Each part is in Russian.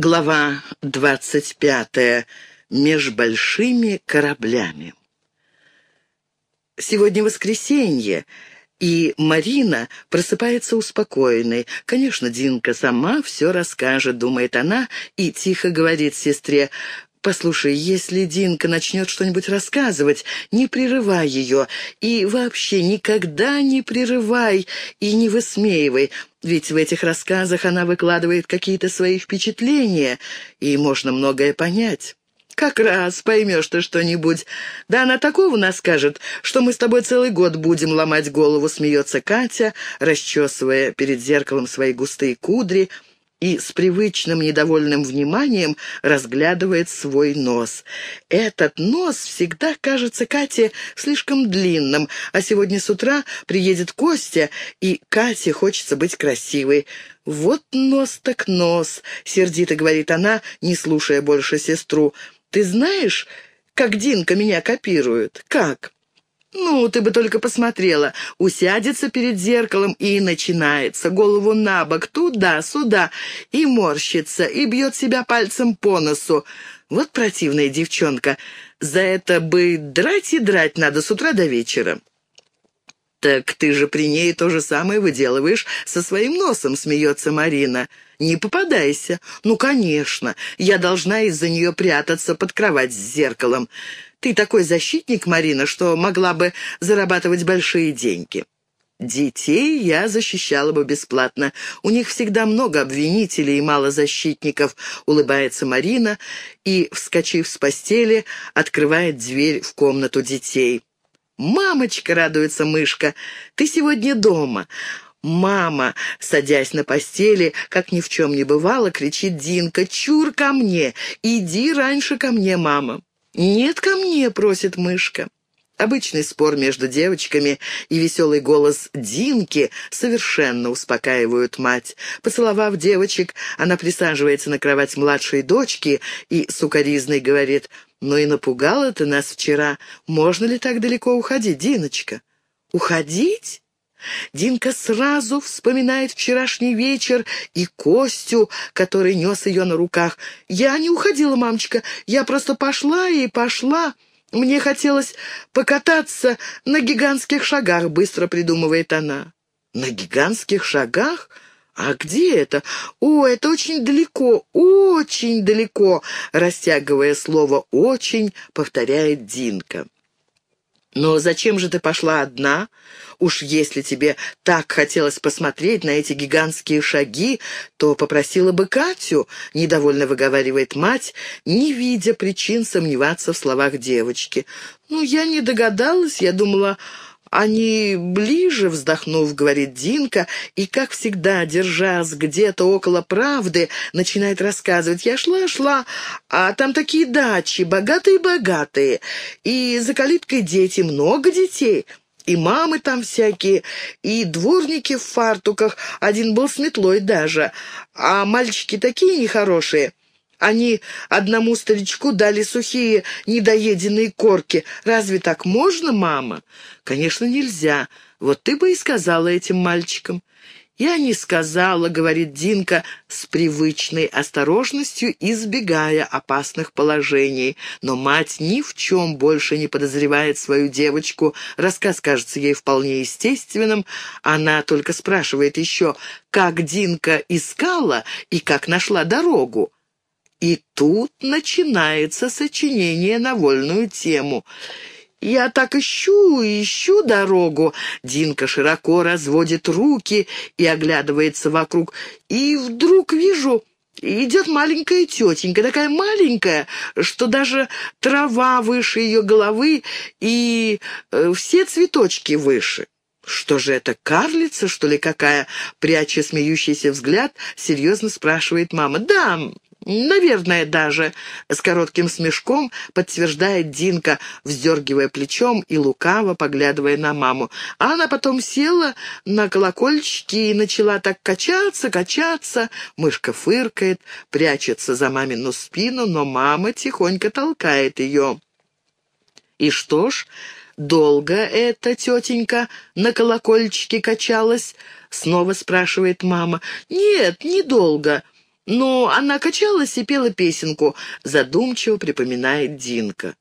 Глава двадцать пятая. Меж большими кораблями. Сегодня воскресенье, и Марина просыпается успокоенной. Конечно, Динка сама все расскажет, думает она, и тихо говорит сестре, «Послушай, если Динка начнет что-нибудь рассказывать, не прерывай ее, и вообще никогда не прерывай и не высмеивай, ведь в этих рассказах она выкладывает какие-то свои впечатления, и можно многое понять». «Как раз поймешь ты что-нибудь. Да она такого нас скажет, что мы с тобой целый год будем ломать голову», — смеется Катя, расчесывая перед зеркалом свои густые кудри — и с привычным недовольным вниманием разглядывает свой нос. Этот нос всегда кажется Кате слишком длинным, а сегодня с утра приедет Костя, и Кате хочется быть красивой. «Вот нос так нос», — сердито говорит она, не слушая больше сестру. «Ты знаешь, как Динка меня копирует? Как?» «Ну, ты бы только посмотрела. Усядется перед зеркалом и начинается. Голову на бок, туда-сюда, и морщится, и бьет себя пальцем по носу. Вот противная девчонка. За это бы драть и драть надо с утра до вечера». «Так ты же при ней то же самое выделываешь со своим носом», — смеется Марина. «Не попадайся». «Ну, конечно. Я должна из-за нее прятаться под кровать с зеркалом. Ты такой защитник, Марина, что могла бы зарабатывать большие деньги». «Детей я защищала бы бесплатно. У них всегда много обвинителей и мало защитников», — улыбается Марина и, вскочив с постели, открывает дверь в комнату детей. «Мамочка!» — радуется мышка. «Ты сегодня дома!» «Мама!» — садясь на постели, как ни в чем не бывало, кричит Динка. «Чур ко мне! Иди раньше ко мне, мама!» «Нет ко мне!» — просит мышка. Обычный спор между девочками и веселый голос Динки совершенно успокаивают мать. Поцеловав девочек, она присаживается на кровать младшей дочки и сукоризной говорит, «Ну и напугала ты нас вчера. Можно ли так далеко уходить, Диночка?» «Уходить?» Динка сразу вспоминает вчерашний вечер и Костю, который нес ее на руках. «Я не уходила, мамочка, я просто пошла и пошла». «Мне хотелось покататься на гигантских шагах», — быстро придумывает она. «На гигантских шагах? А где это? О, это очень далеко, очень далеко», — растягивая слово «очень», повторяет Динка. «Но зачем же ты пошла одна? Уж если тебе так хотелось посмотреть на эти гигантские шаги, то попросила бы Катю», — недовольно выговаривает мать, не видя причин сомневаться в словах девочки. «Ну, я не догадалась, я думала...» «Они ближе», — вздохнув, говорит Динка, и, как всегда, держась где-то около правды, начинает рассказывать. «Я шла-шла, а там такие дачи, богатые-богатые, и за калиткой дети, много детей». И мамы там всякие, и дворники в фартуках, один был с метлой даже, а мальчики такие нехорошие. Они одному старичку дали сухие недоеденные корки. Разве так можно, мама? Конечно, нельзя. Вот ты бы и сказала этим мальчикам. «Я не сказала», — говорит Динка с привычной осторожностью, избегая опасных положений. Но мать ни в чем больше не подозревает свою девочку. Рассказ кажется ей вполне естественным. Она только спрашивает еще, как Динка искала и как нашла дорогу. И тут начинается сочинение на вольную тему. «Я так ищу, ищу дорогу». Динка широко разводит руки и оглядывается вокруг. И вдруг вижу, идет маленькая тетенька, такая маленькая, что даже трава выше ее головы и э, все цветочки выше. «Что же это, карлица, что ли, какая?» Пряча смеющийся взгляд, серьезно спрашивает мама. «Да, «Наверное, даже», — с коротким смешком подтверждает Динка, вздергивая плечом и лукаво поглядывая на маму. А она потом села на колокольчики и начала так качаться, качаться. Мышка фыркает, прячется за мамину спину, но мама тихонько толкает ее. «И что ж, долго эта тетенька на колокольчике качалась?» — снова спрашивает мама. «Нет, недолго». «Ну, она качалась и пела песенку», — задумчиво припоминает Динка.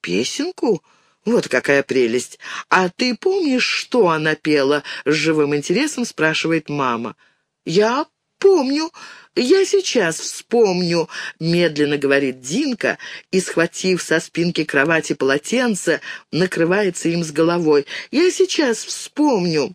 «Песенку? Вот какая прелесть! А ты помнишь, что она пела?» — с живым интересом спрашивает мама. «Я помню. Я сейчас вспомню», — медленно говорит Динка и, схватив со спинки кровати полотенце, накрывается им с головой. «Я сейчас вспомню».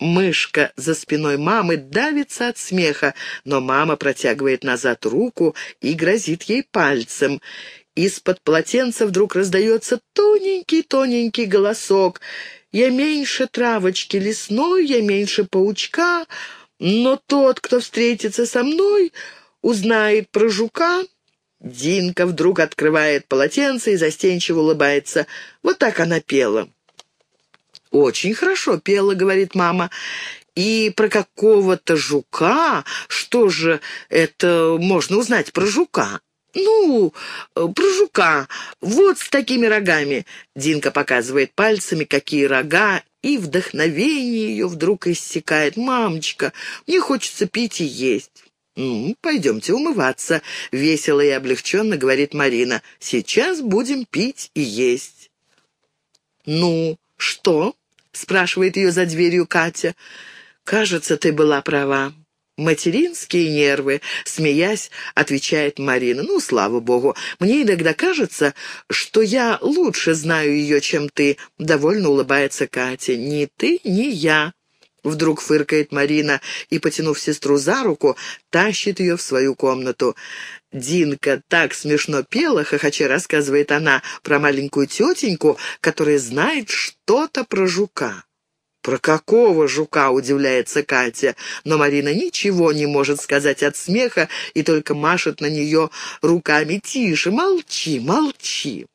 Мышка за спиной мамы давится от смеха, но мама протягивает назад руку и грозит ей пальцем. Из-под полотенца вдруг раздается тоненький-тоненький голосок. «Я меньше травочки лесной, я меньше паучка, но тот, кто встретится со мной, узнает про жука». Динка вдруг открывает полотенце и застенчиво улыбается. Вот так она пела. «Очень хорошо пела», — говорит мама. «И про какого-то жука? Что же это можно узнать про жука?» «Ну, про жука. Вот с такими рогами». Динка показывает пальцами, какие рога, и вдохновение ее вдруг иссякает. «Мамочка, мне хочется пить и есть». «Ну, пойдемте умываться», — весело и облегченно говорит Марина. «Сейчас будем пить и есть». «Ну, что?» — спрашивает ее за дверью Катя. «Кажется, ты была права. Материнские нервы», — смеясь, отвечает Марина. «Ну, слава богу, мне иногда кажется, что я лучше знаю ее, чем ты», — довольно улыбается Катя. «Ни ты, ни я». Вдруг фыркает Марина и, потянув сестру за руку, тащит ее в свою комнату. Динка так смешно пела, хохоча рассказывает она про маленькую тетеньку, которая знает что-то про жука. «Про какого жука?» — удивляется Катя. Но Марина ничего не может сказать от смеха и только машет на нее руками. «Тише, молчи, молчи!»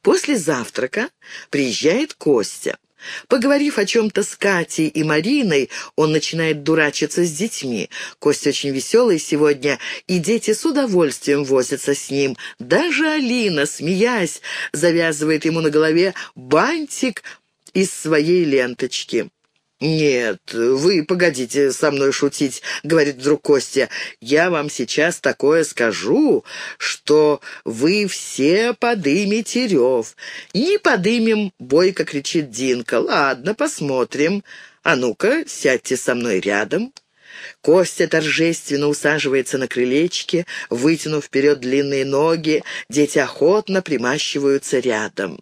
После завтрака приезжает Костя. Поговорив о чем-то с Катей и Мариной, он начинает дурачиться с детьми. Костя очень веселый сегодня, и дети с удовольствием возятся с ним. Даже Алина, смеясь, завязывает ему на голове бантик из своей ленточки. «Нет, вы погодите со мной шутить», — говорит вдруг Костя. «Я вам сейчас такое скажу, что вы все подымете рев». «Не подымем», — бойко кричит Динка. «Ладно, посмотрим. А ну-ка, сядьте со мной рядом». Костя торжественно усаживается на крылечке, вытянув вперед длинные ноги, дети охотно примащиваются рядом.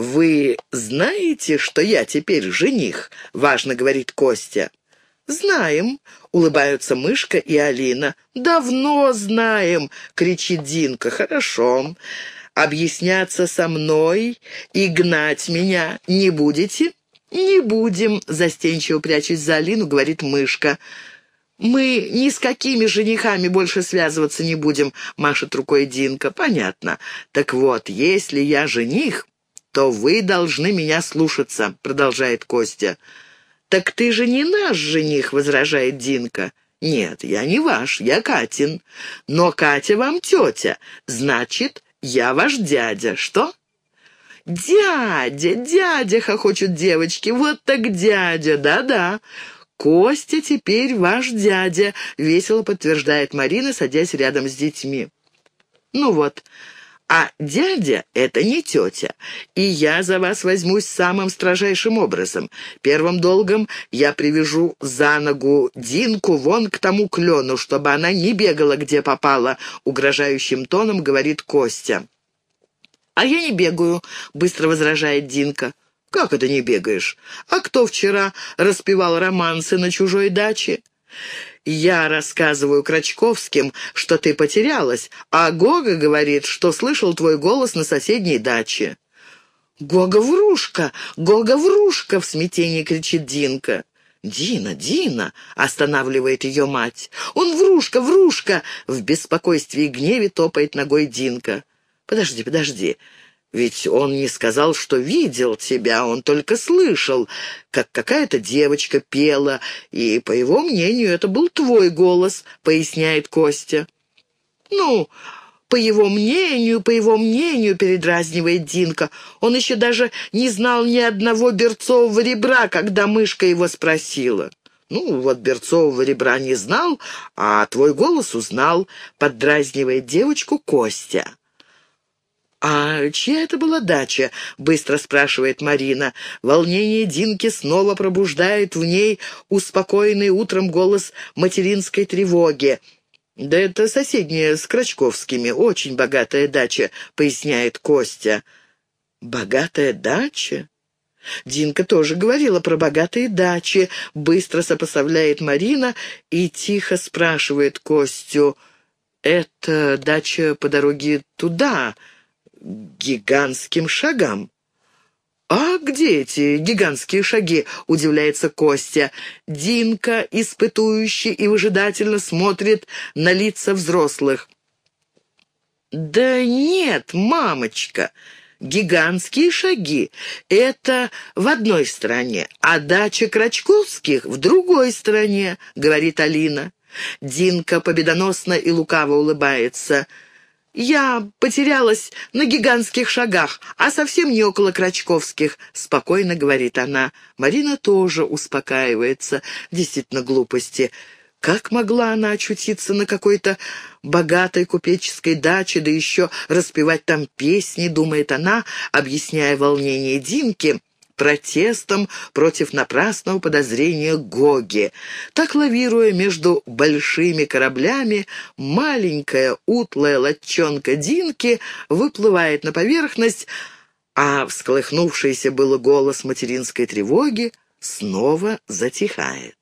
«Вы знаете, что я теперь жених?» — важно говорит Костя. «Знаем», — улыбаются Мышка и Алина. «Давно знаем», — кричит Динка. «Хорошо. Объясняться со мной и гнать меня не будете?» «Не будем», — застенчиво прячась за Алину, говорит Мышка. «Мы ни с какими женихами больше связываться не будем», — машет рукой Динка. «Понятно. Так вот, если я жених, то вы должны меня слушаться», — продолжает Костя. «Так ты же не наш жених», — возражает Динка. «Нет, я не ваш, я Катин. Но Катя вам тетя, значит, я ваш дядя. Что?» «Дядя, дядя!» — хохочут девочки. «Вот так дядя, да-да!» «Костя теперь ваш дядя», — весело подтверждает Марина, садясь рядом с детьми. «Ну вот, а дядя — это не тетя, и я за вас возьмусь самым строжайшим образом. Первым долгом я привяжу за ногу Динку вон к тому клену, чтобы она не бегала, где попала», — угрожающим тоном говорит Костя. «А я не бегаю», — быстро возражает Динка. «Как это не бегаешь? А кто вчера распевал романсы на чужой даче?» Я рассказываю Крачковским, что ты потерялась, а Гога говорит, что слышал твой голос на соседней даче». «Гога-врушка! Гога-врушка!» — в смятении кричит Динка. «Дина, Дина!» — останавливает ее мать. «Он врушка, врушка!» — в беспокойстве и гневе топает ногой Динка. «Подожди, подожди. Ведь он не сказал, что видел тебя, он только слышал, как какая-то девочка пела, и, по его мнению, это был твой голос», — поясняет Костя. «Ну, по его мнению, по его мнению», — передразнивает Динка, «он еще даже не знал ни одного берцового ребра, когда мышка его спросила». Ну, вот берцового ребра не знал, а твой голос узнал, поддразнивает девочку Костя. «А чья это была дача?» — быстро спрашивает Марина. Волнение Динки снова пробуждает в ней успокоенный утром голос материнской тревоги. «Да это соседняя с Крачковскими, очень богатая дача», — поясняет Костя. «Богатая дача?» Динка тоже говорила про богатые дачи, быстро сопоставляет Марина и тихо спрашивает Костю. «Это дача по дороге туда, гигантским шагам?» «А где эти гигантские шаги?» — удивляется Костя. Динка, испытующе и выжидательно смотрит на лица взрослых. «Да нет, мамочка!» гигантские шаги. Это в одной стране, а дача Крачковских в другой стране, говорит Алина. Динка победоносно и лукаво улыбается. «Я потерялась на гигантских шагах, а совсем не около Крачковских», — спокойно говорит она. Марина тоже успокаивается. Действительно глупости. Как могла она очутиться на какой-то богатой купеческой даче, да еще распевать там песни, думает она, объясняя волнение Динки протестом против напрасного подозрения Гоги. Так, лавируя между большими кораблями, маленькая утлая латчонка Динки выплывает на поверхность, а всколыхнувшийся было голос материнской тревоги снова затихает.